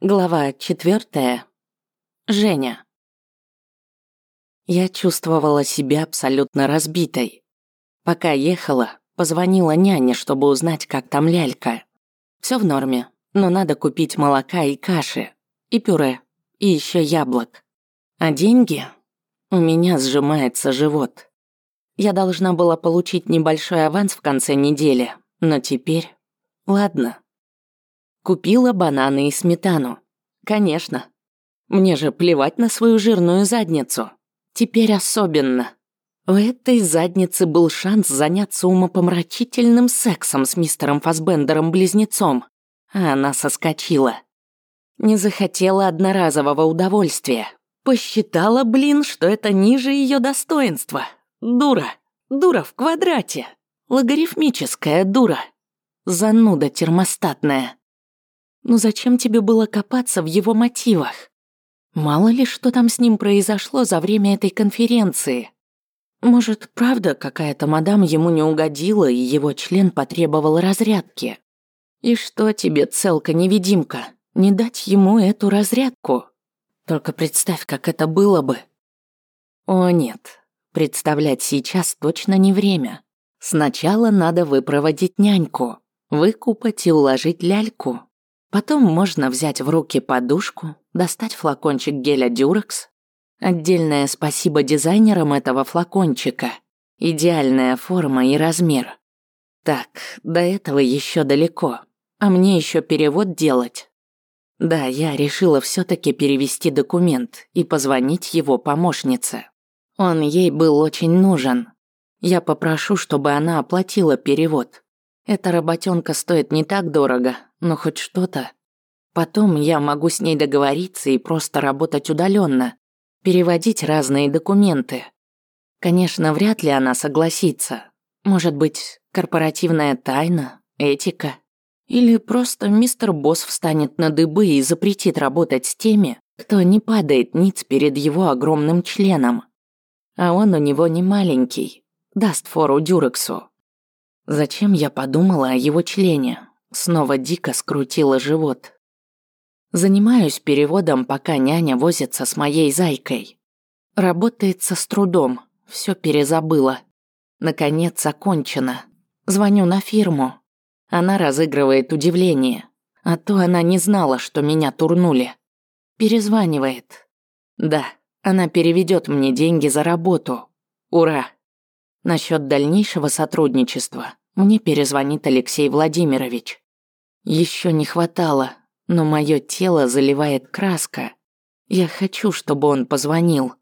Глава четвертая. Женя. Я чувствовала себя абсолютно разбитой. Пока ехала, позвонила няне, чтобы узнать, как там лялька. Все в норме, но надо купить молока и каши, и пюре, и еще яблок. А деньги? У меня сжимается живот. Я должна была получить небольшой аванс в конце недели, но теперь... Ладно, Купила бананы и сметану. Конечно. Мне же плевать на свою жирную задницу. Теперь особенно. У этой задницы был шанс заняться умопомрачительным сексом с мистером Фасбендером-близнецом. А она соскочила. Не захотела одноразового удовольствия. Посчитала, блин, что это ниже ее достоинства. Дура. Дура в квадрате. Логарифмическая дура. Зануда термостатная. Но зачем тебе было копаться в его мотивах? Мало ли, что там с ним произошло за время этой конференции. Может, правда, какая-то мадам ему не угодила, и его член потребовал разрядки? И что тебе, целка-невидимка, не дать ему эту разрядку? Только представь, как это было бы. О нет, представлять сейчас точно не время. Сначала надо выпроводить няньку, выкупать и уложить ляльку. Потом можно взять в руки подушку, достать флакончик геля Дюрекс. Отдельное спасибо дизайнерам этого флакончика. Идеальная форма и размер. Так, до этого еще далеко. А мне еще перевод делать. Да, я решила все таки перевести документ и позвонить его помощнице. Он ей был очень нужен. Я попрошу, чтобы она оплатила перевод. Эта работенка стоит не так дорого, но хоть что-то. Потом я могу с ней договориться и просто работать удаленно, переводить разные документы. Конечно, вряд ли она согласится. Может быть, корпоративная тайна, этика. Или просто мистер Босс встанет на дыбы и запретит работать с теми, кто не падает ниц перед его огромным членом. А он у него не маленький, даст фору Дюрексу. Зачем я подумала о его члене? Снова дико скрутила живот. Занимаюсь переводом, пока няня возится с моей зайкой. Работается с трудом, все перезабыла. Наконец окончено. Звоню на фирму. Она разыгрывает удивление. А то она не знала, что меня турнули. Перезванивает. Да, она переведет мне деньги за работу. Ура! Насчет дальнейшего сотрудничества мне перезвонит Алексей Владимирович. Еще не хватало, но мое тело заливает краска. Я хочу, чтобы он позвонил.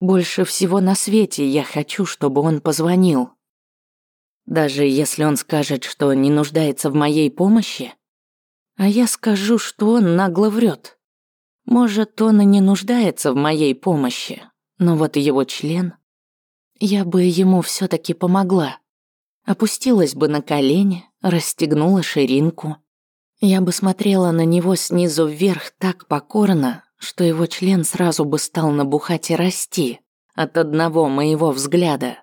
Больше всего на свете я хочу, чтобы он позвонил. Даже если он скажет, что не нуждается в моей помощи, а я скажу, что он нагло врет. Может, он и не нуждается в моей помощи, но вот его член... Я бы ему все таки помогла. Опустилась бы на колени, расстегнула ширинку. Я бы смотрела на него снизу вверх так покорно, что его член сразу бы стал набухать и расти от одного моего взгляда.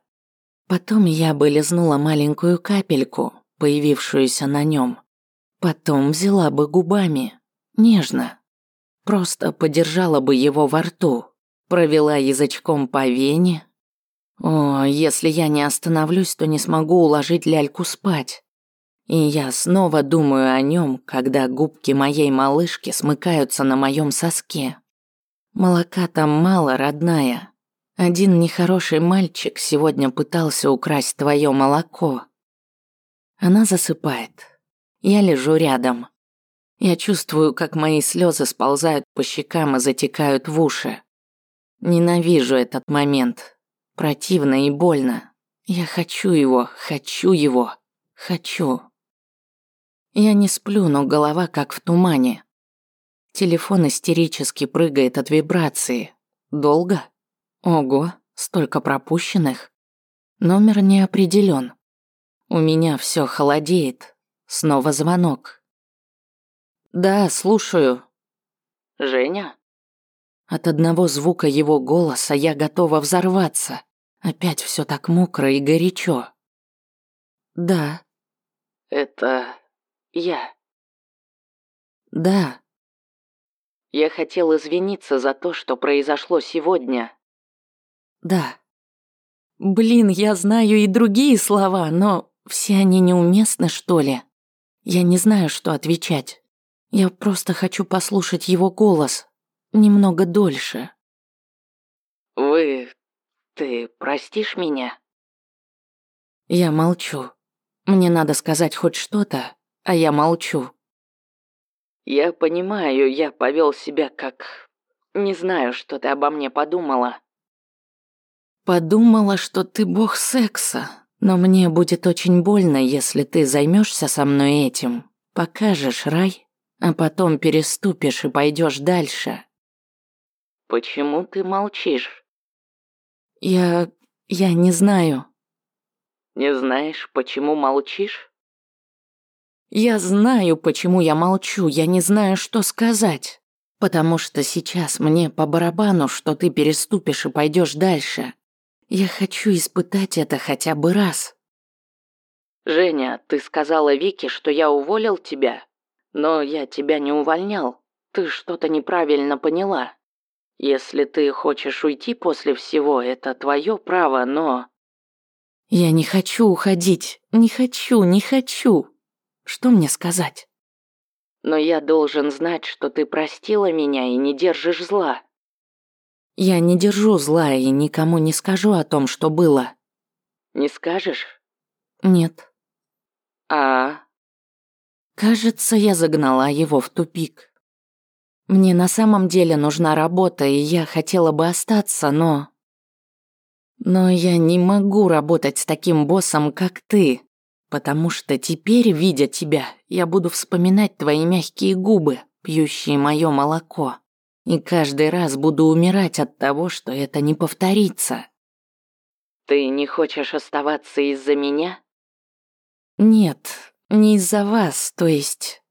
Потом я бы лизнула маленькую капельку, появившуюся на нем. Потом взяла бы губами, нежно. Просто подержала бы его во рту, провела язычком по вене, о, если я не остановлюсь, то не смогу уложить ляльку спать. И я снова думаю о нем, когда губки моей малышки смыкаются на моем соске. Молока там мало, родная. Один нехороший мальчик сегодня пытался украсть твое молоко. Она засыпает. Я лежу рядом. Я чувствую, как мои слезы сползают по щекам и затекают в уши. Ненавижу этот момент, Противно и больно. Я хочу его, хочу его, хочу. Я не сплю, но голова как в тумане. Телефон истерически прыгает от вибрации. Долго? Ого, столько пропущенных. Номер не определен. У меня все холодеет. Снова звонок. Да, слушаю. Женя? От одного звука его голоса я готова взорваться. Опять все так мокро и горячо. Да. Это я. Да. Я хотел извиниться за то, что произошло сегодня. Да. Блин, я знаю и другие слова, но все они неуместны, что ли? Я не знаю, что отвечать. Я просто хочу послушать его голос. Немного дольше. Вы... ты простишь меня? Я молчу. Мне надо сказать хоть что-то, а я молчу. Я понимаю, я повел себя как... Не знаю, что ты обо мне подумала. Подумала, что ты бог секса, но мне будет очень больно, если ты займешься со мной этим, покажешь рай, а потом переступишь и пойдешь дальше. Почему ты молчишь? Я... я не знаю. Не знаешь, почему молчишь? Я знаю, почему я молчу, я не знаю, что сказать. Потому что сейчас мне по барабану, что ты переступишь и пойдешь дальше. Я хочу испытать это хотя бы раз. Женя, ты сказала Вике, что я уволил тебя, но я тебя не увольнял. Ты что-то неправильно поняла. Если ты хочешь уйти после всего, это твое право, но... Я не хочу уходить, не хочу, не хочу. Что мне сказать? Но я должен знать, что ты простила меня и не держишь зла. Я не держу зла и никому не скажу о том, что было. Не скажешь? Нет. А? Кажется, я загнала его в тупик. Мне на самом деле нужна работа, и я хотела бы остаться, но... Но я не могу работать с таким боссом, как ты. Потому что теперь, видя тебя, я буду вспоминать твои мягкие губы, пьющие мое молоко. И каждый раз буду умирать от того, что это не повторится. Ты не хочешь оставаться из-за меня? Нет, не из-за вас, то есть...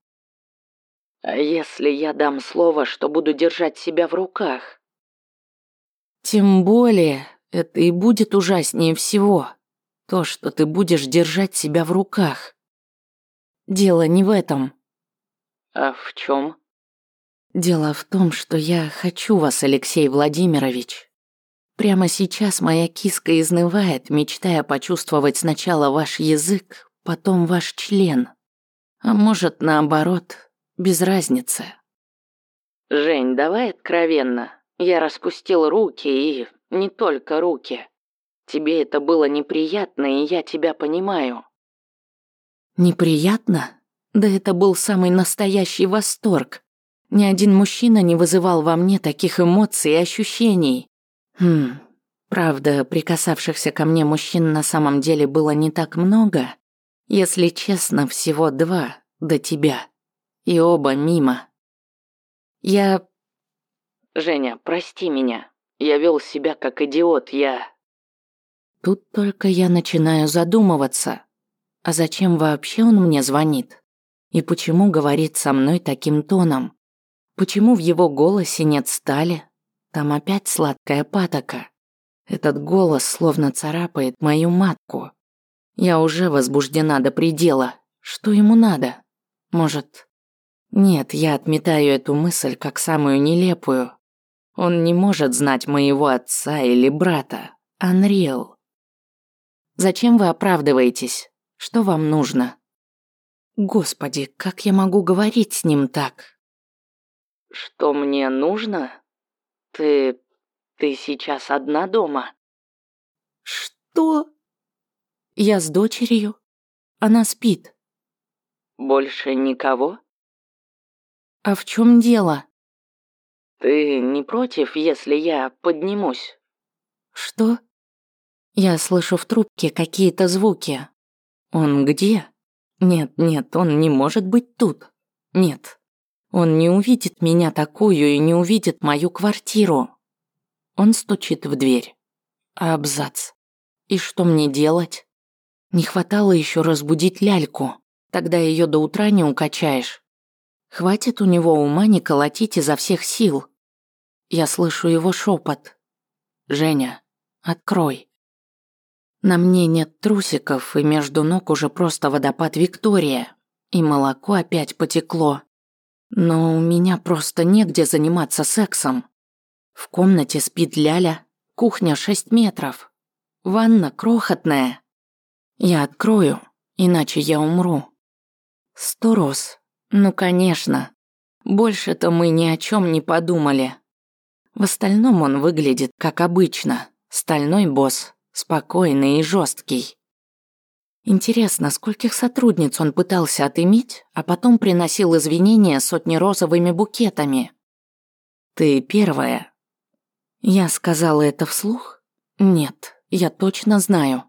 А если я дам слово, что буду держать себя в руках? Тем более, это и будет ужаснее всего. То, что ты будешь держать себя в руках. Дело не в этом. А в чем? Дело в том, что я хочу вас, Алексей Владимирович. Прямо сейчас моя киска изнывает, мечтая почувствовать сначала ваш язык, потом ваш член. А может, наоборот, без разницы. Жень, давай откровенно. Я распустил руки и не только руки. Тебе это было неприятно, и я тебя понимаю». «Неприятно? Да это был самый настоящий восторг. Ни один мужчина не вызывал во мне таких эмоций и ощущений. Хм, правда, прикасавшихся ко мне мужчин на самом деле было не так много. Если честно, всего два до тебя. И оба мимо. Я... Женя, прости меня. Я вел себя как идиот, я... Тут только я начинаю задумываться. А зачем вообще он мне звонит? И почему говорит со мной таким тоном? Почему в его голосе нет стали? Там опять сладкая патока. Этот голос словно царапает мою матку. Я уже возбуждена до предела. Что ему надо? Может... Нет, я отметаю эту мысль как самую нелепую. Он не может знать моего отца или брата. Unreal. Зачем вы оправдываетесь? Что вам нужно? Господи, как я могу говорить с ним так? Что мне нужно? Ты... ты сейчас одна дома? Что? Я с дочерью. Она спит. Больше никого? А в чем дело? Ты не против, если я поднимусь? Что? Я слышу в трубке какие-то звуки. Он где? Нет, нет, он не может быть тут. Нет. Он не увидит меня такую и не увидит мою квартиру. Он стучит в дверь. Абзац. И что мне делать? Не хватало еще разбудить ляльку. Тогда ее до утра не укачаешь. Хватит у него ума не колотить изо всех сил. Я слышу его шепот. «Женя, открой». На мне нет трусиков, и между ног уже просто водопад Виктория. И молоко опять потекло. Но у меня просто негде заниматься сексом. В комнате спит Ляля, кухня 6 метров, ванна крохотная. Я открою, иначе я умру. Сто роз. Ну, конечно. Больше-то мы ни о чем не подумали. В остальном он выглядит как обычно. Стальной босс, спокойный и жесткий. Интересно, скольких сотрудниц он пытался отыметь, а потом приносил извинения сотни розовыми букетами. «Ты первая». Я сказала это вслух? Нет, я точно знаю.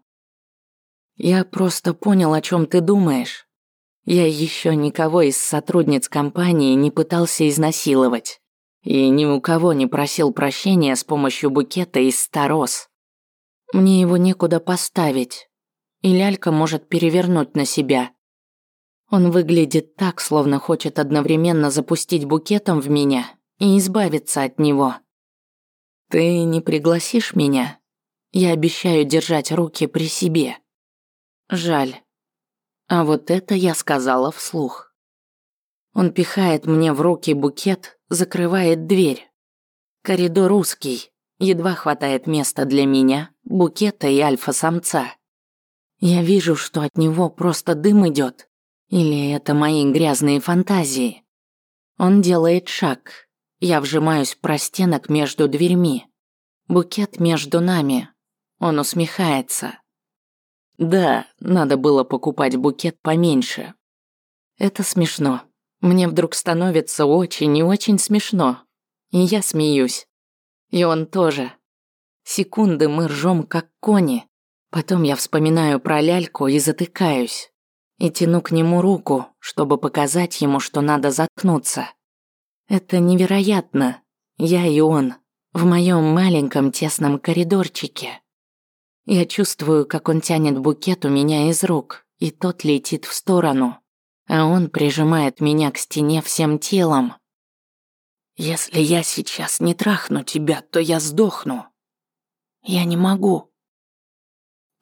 Я просто понял, о чем ты думаешь. Я еще никого из сотрудниц компании не пытался изнасиловать. И ни у кого не просил прощения с помощью букета из ста роз. Мне его некуда поставить, и лялька может перевернуть на себя. Он выглядит так, словно хочет одновременно запустить букетом в меня и избавиться от него. Ты не пригласишь меня? Я обещаю держать руки при себе. Жаль. А вот это я сказала вслух. Он пихает мне в руки букет, закрывает дверь. Коридор узкий, едва хватает места для меня, букета и альфа-самца. Я вижу, что от него просто дым идет. Или это мои грязные фантазии. Он делает шаг. Я вжимаюсь в простенок между дверьми. Букет между нами. Он усмехается. Да, надо было покупать букет поменьше. Это смешно. Мне вдруг становится очень и очень смешно. И я смеюсь. И он тоже. Секунды мы ржем, как кони. Потом я вспоминаю про ляльку и затыкаюсь. И тяну к нему руку, чтобы показать ему, что надо заткнуться. Это невероятно. Я и он. В моем маленьком тесном коридорчике. Я чувствую, как он тянет букет у меня из рук, и тот летит в сторону. А он прижимает меня к стене всем телом. «Если я сейчас не трахну тебя, то я сдохну». «Я не могу»,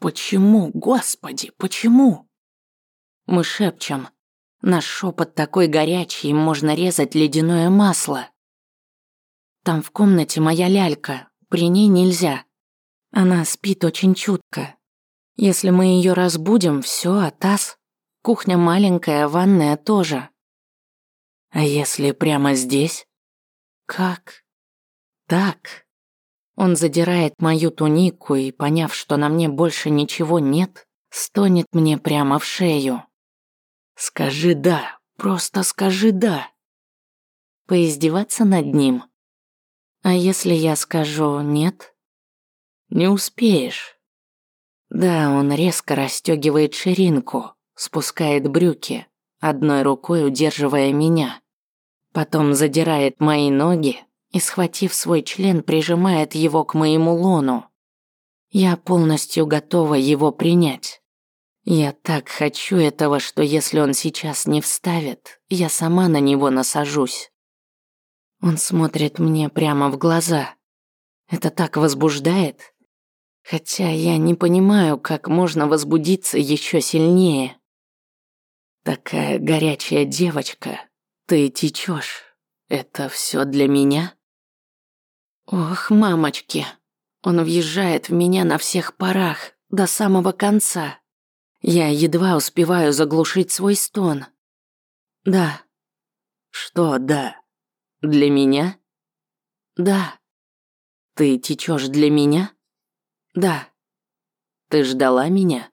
Почему, Господи, почему? Мы шепчем. Наш шепот такой горячий, можно резать ледяное масло. Там в комнате моя лялька, при ней нельзя. Она спит очень чутко. Если мы ее разбудим, все, а таз. Кухня маленькая, ванная тоже. А если прямо здесь? Как? Так. Он задирает мою тунику и, поняв, что на мне больше ничего нет, стонет мне прямо в шею. «Скажи «да», просто скажи «да». Поиздеваться над ним? А если я скажу «нет»? Не успеешь. Да, он резко расстегивает ширинку, спускает брюки, одной рукой удерживая меня. Потом задирает мои ноги, и, схватив свой член, прижимает его к моему лону. Я полностью готова его принять. Я так хочу этого, что если он сейчас не вставит, я сама на него насажусь. Он смотрит мне прямо в глаза. Это так возбуждает. Хотя я не понимаю, как можно возбудиться еще сильнее. Такая горячая девочка, ты течешь. Это все для меня? Ох, мамочки. Он въезжает в меня на всех парах, до самого конца. Я едва успеваю заглушить свой стон. Да. Что да? Для меня? Да. Ты течешь для меня? Да. Ты ждала меня?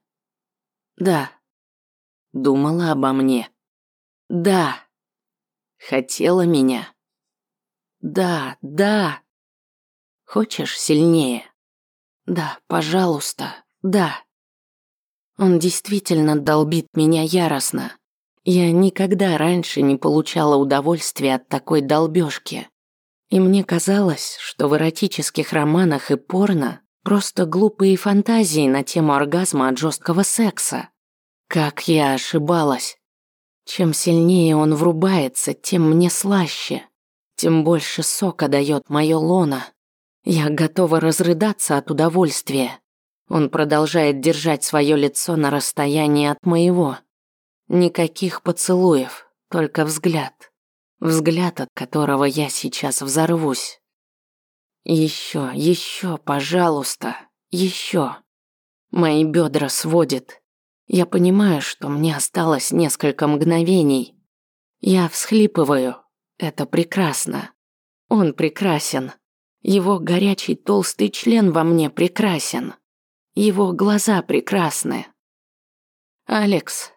Да. Думала обо мне? Да. Хотела меня? Да, да. Хочешь сильнее? Да, пожалуйста, да. Он действительно долбит меня яростно. Я никогда раньше не получала удовольствия от такой долбёжки. И мне казалось, что в эротических романах и порно просто глупые фантазии на тему оргазма от жесткого секса. Как я ошибалась. Чем сильнее он врубается, тем мне слаще, тем больше сока дает моё лоно. Я готова разрыдаться от удовольствия. Он продолжает держать свое лицо на расстоянии от моего. Никаких поцелуев, только взгляд. Взгляд, от которого я сейчас взорвусь. Еще, еще, пожалуйста, еще. Мои бедра сводит. Я понимаю, что мне осталось несколько мгновений. Я всхлипываю. Это прекрасно. Он прекрасен. Его горячий толстый член во мне прекрасен. Его глаза прекрасны. Алекс.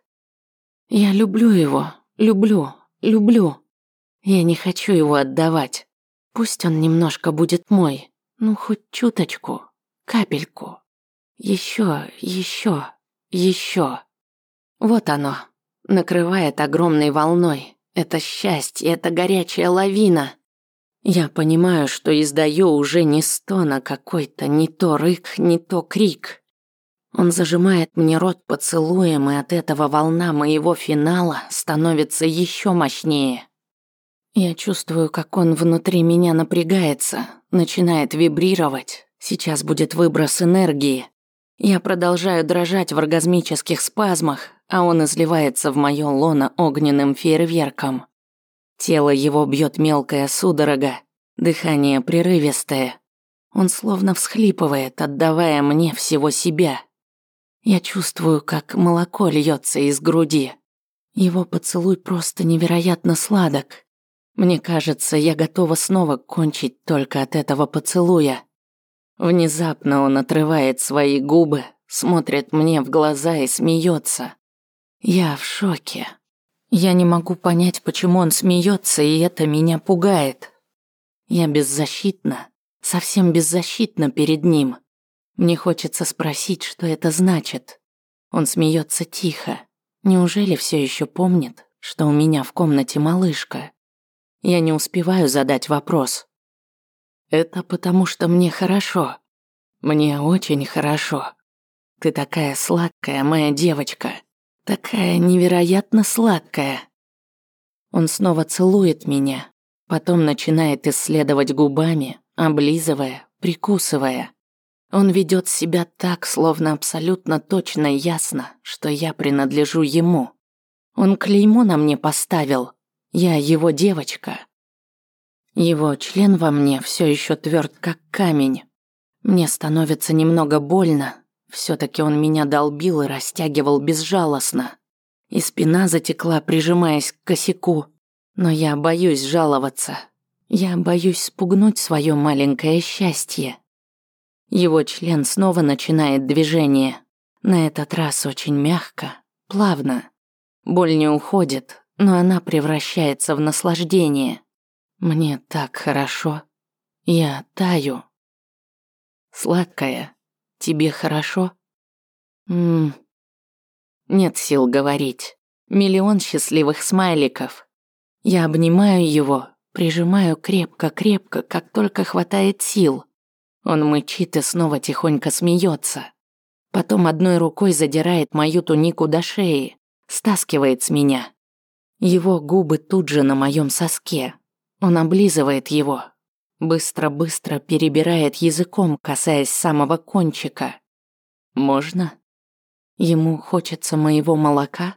Я люблю его. Люблю. Люблю. Я не хочу его отдавать. Пусть он немножко будет мой. Ну, хоть чуточку. Капельку. Еще, еще, еще. Вот оно. Накрывает огромной волной. Это счастье, это горячая лавина. Я понимаю, что издаю уже не стон, а какой-то не то рык, не то крик. Он зажимает мне рот поцелуем, и от этого волна моего финала становится еще мощнее. Я чувствую, как он внутри меня напрягается, начинает вибрировать. Сейчас будет выброс энергии. Я продолжаю дрожать в оргазмических спазмах, а он изливается в моё лоно огненным фейерверком. Тело его бьет мелкая судорога, дыхание прерывистое. Он словно всхлипывает, отдавая мне всего себя. Я чувствую, как молоко льется из груди. Его поцелуй просто невероятно сладок. Мне кажется, я готова снова кончить только от этого поцелуя. Внезапно он отрывает свои губы, смотрит мне в глаза и смеется. Я в шоке. Я не могу понять, почему он смеется, и это меня пугает. Я беззащитна, совсем беззащитна перед ним. Мне хочется спросить, что это значит. Он смеется тихо. Неужели все еще помнит, что у меня в комнате малышка? Я не успеваю задать вопрос. Это потому, что мне хорошо. Мне очень хорошо. Ты такая сладкая, моя девочка. Такая невероятно сладкая. Он снова целует меня, потом начинает исследовать губами, облизывая, прикусывая. Он ведет себя так, словно абсолютно точно ясно, что я принадлежу ему. Он клеймо на мне поставил. Я его девочка. Его член во мне все еще тверд, как камень. Мне становится немного больно, все-таки он меня долбил и растягивал безжалостно. И спина затекла, прижимаясь к косяку. Но я боюсь жаловаться. Я боюсь спугнуть свое маленькое счастье. Его член снова начинает движение. На этот раз очень мягко, плавно. Боль не уходит, но она превращается в наслаждение. Мне так хорошо. Я таю. Сладкая, Тебе хорошо? Ммм. Нет сил говорить. Миллион счастливых смайликов. Я обнимаю его, прижимаю крепко-крепко, как только хватает сил. Он мычит и снова тихонько смеется. Потом одной рукой задирает мою тунику до шеи, стаскивает с меня. Его губы тут же на моем соске. Он облизывает его, Быстро-быстро перебирает языком, касаясь самого кончика. Можно? Ему хочется моего молока?